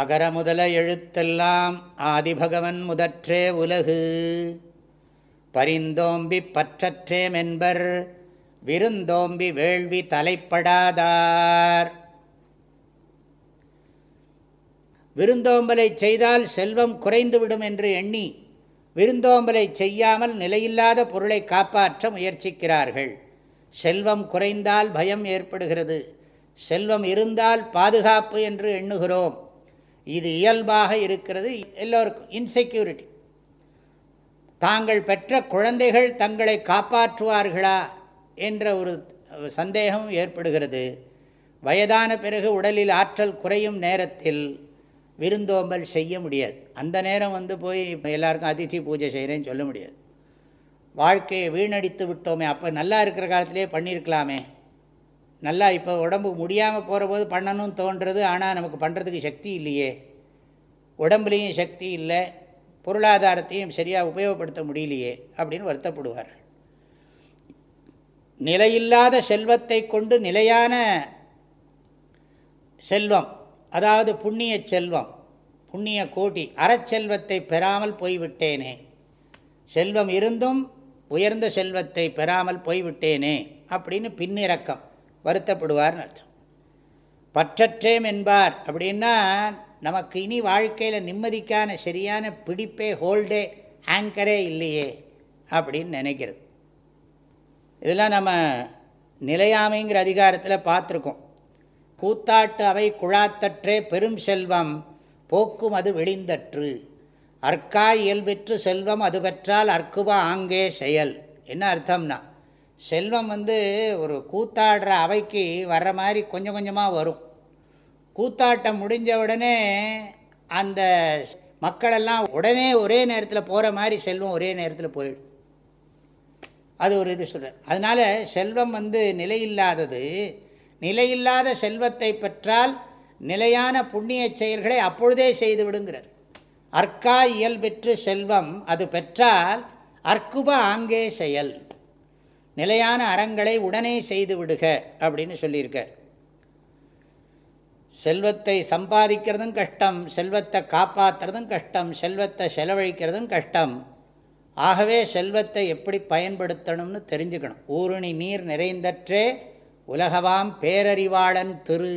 அகர முதல எழுத்தெல்லாம் ஆதிபகவன் முதற்றே உலகு. பரிந்தோம்பி பற்றற்றே மென்பர் விருந்தோம்பி வேள்வி தலைப்படாதார். விருந்தோம்பலை செய்தால் செல்வம் குறைந்துவிடும் என்று எண்ணி விருந்தோம்பலை செய்யாமல் நிலையில்லாத பொருளை காப்பாற்ற முயற்சிக்கிறார்கள். செல்வம் குறைந்தால் பயம் ஏற்படுகிறது. செல்வம் இருந்தால் பாதுகாப்பு என்று எண்ணுகிறோம். இது இயல்பாக இருக்கிறது எல்லோருக்கும். இன்செக்யூரிட்டி தாங்கள் பெற்ற குழந்தைகள் தங்களை காப்பாற்றுவார்களா என்ற ஒரு சந்தேகம் ஏற்படுகிறது. வயதான பிறகு உடலில் ஆற்றல் குறையும் நேரத்தில் விருந்தோம்பல் செய்ய முடியாது. அந்த நேரம் வந்து போய் எல்லாருக்கும் அதிதி பூஜை செய்கிறேன்னு சொல்ல முடியாது. வாழ்க்கையை வீணடித்து விட்டோமே. அப்போ நல்லா இருக்கிற காலத்திலே பண்ணியிருக்கலாமே நல்லா இப்போ உடம்பு முடியாமல் போகிற போது பண்ணணும்னு தோன்றது ஆனால் நமக்கு பண்ணுறதுக்கு சக்தி இல்லையே. உடம்புலேயும் சக்தி இல்லை பொருளாதாரத்தையும் சரியாக உபயோகப்படுத்த முடியலையே அப்படின்னு வருத்தப்படுவார். நிலையில்லாத செல்வத்தை கொண்டு நிலையான செல்வம் அதாவது புண்ணிய செல்வம் புண்ணிய கோட்டி அறச்செல்வத்தை பெறாமல் போய்விட்டேனே. செல்வம் இருந்தும் உயர்ந்த செல்வத்தை பெறாமல் போய்விட்டேனே அப்படின்னு பின்னிறக்கம். வருத்தப்படுவார்னு அர்த்தம். பற்றற்றேம் என்பார். அப்படின்னா நமக்கு இனி வாழ்க்கையில் நிம்மதிக்கான சரியான பிடிப்பே ஹோல்டே ஆங்கரே இல்லையே அப்படின்னு நினைக்கிறது. இதெல்லாம் நம்ம நிலையாமைங்கிற அதிகாரத்தில் பார்த்துருக்கோம். கூத்தாட்டு அவை குழாத்தற்றே பெரும் செல்வம் போக்கும் அது வெளிந்தற்று அற்கா இயல்பெற்று செல்வம் அது பெற்றால் அற்குவா ஆங்கே செயல். என்ன அர்த்தம்னா செல்வம் வந்து ஒரு கூத்தாடுற அவைக்கு வர்ற மாதிரி கொஞ்சம் கொஞ்சமாக வரும். கூத்தாட்டம் முடிஞ்ச உடனே அந்த மக்களெல்லாம் உடனே ஒரே நேரத்தில் போகிற மாதிரி செல்வம் ஒரே நேரத்தில் போயிடும். அது ஒரு இது சொல்கிறார் அதனால் செல்வம் வந்து நிலையில்லாதது. நிலையில்லாத செல்வத்தை பெற்றால் நிலையான புண்ணிய செயல்களை அப்பொழுதே செய்து விடுங்கிறார். அர்க்கா இயல்பெற்று செல்வம் அது பெற்றால் அர்க்குப ஆங்கே செயல். நிலையான அறங்களை உடனே செய்து விடுக அப்படின்னு சொல்லியிருக்கார். செல்வத்தை சம்பாதிக்கிறதும் கஷ்டம் செல்வத்தை காப்பாற்றுறதும் கஷ்டம் செல்வத்தை செலவழிக்கிறதும் கஷ்டம். ஆகவே செல்வத்தை எப்படி பயன்படுத்தணும்னு தெரிஞ்சுக்கணும். ஊருணி நீர் நிறைந்தற்றே உலகவாம் பேரறிவாளன் திரு.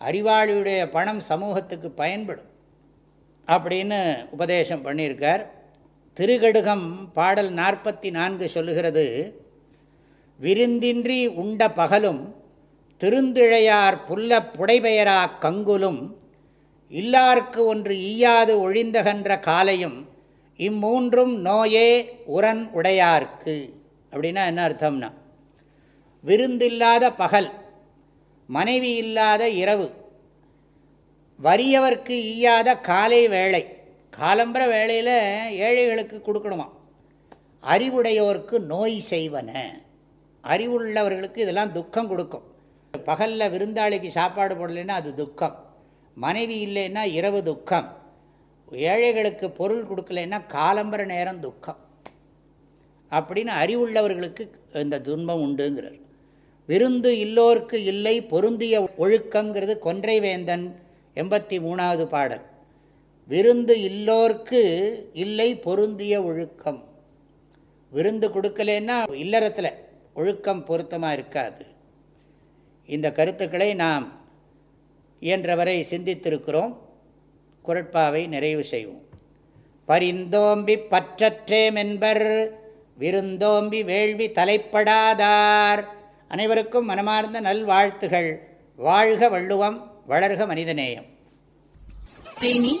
அறிவாளியுடைய பணம் சமூகத்துக்கு பயன்படும் அப்படின்னு உபதேசம் பண்ணியிருக்கார். திருகடுகம் பாடல் நாற்பத்தி நான்கு சொல்லுகிறது விருந்தின்றி உண்ட பகலும் திருந்திழையார் புல்ல புடைபெயரா கங்குலும் இல்லார்க்கு ஒன்று ஈயாது ஒழிந்தகன்ற காலையும் இம்மூன்றும் நோயே உரன் உடையார்க்கு. அப்படின்னா என்ன அர்த்தம்னா விருந்தில்லாத பகல் மனைவி இல்லாத இரவு வறியவர்க்கு ஈயாத காலை வேளை காலம்பர வேலையில் ஏழைகளுக்கு கொடுக்கணுமா? அறிவுடையோருக்கு நோய் செய்வன. அறிவுள்ளவர்களுக்கு இதெல்லாம் துக்கம் கொடுக்கும். பகலில் விருந்தாளிக்கு சாப்பாடு போடலைன்னா அது துக்கம். மனைவி இல்லைன்னா இரவு துக்கம். ஏழைகளுக்கு பொருள் கொடுக்கலைன்னா காலம்பர நேரம் துக்கம். அப்படின்னு அறிவுள்ளவர்களுக்கு இந்த துன்பம் உண்டுங்கிறார். விருந்து இல்லோர்க்கு இல்லை பொருந்திய ஒழுக்கங்கிறது கொன்றை வேந்தன் எண்பத்தி மூணாவது பாடல். விருந்து இல்லோர்க்கு இல்லை பொருந்திய ஒழுக்கம். விருந்து கொடுக்கலன்னா இல்லறத்தில் ஒழுக்கம் பொருத்தமாக இருக்காது. இந்த கருத்துக்களை நாம் இயன்றவரை சிந்தித்திருக்கிறோம். குரட்பாவை நிறைவு செய்வோம். பரிந்தோம்பி பற்றற்றேமென்பர் விருந்தோம்பி வேள்வி தலைப்படாதார். அனைவருக்கும் மனமார்ந்த நல்வாழ்த்துகள். வாழ்க வள்ளுவம் வளர்க மனிதநேயம். தேனி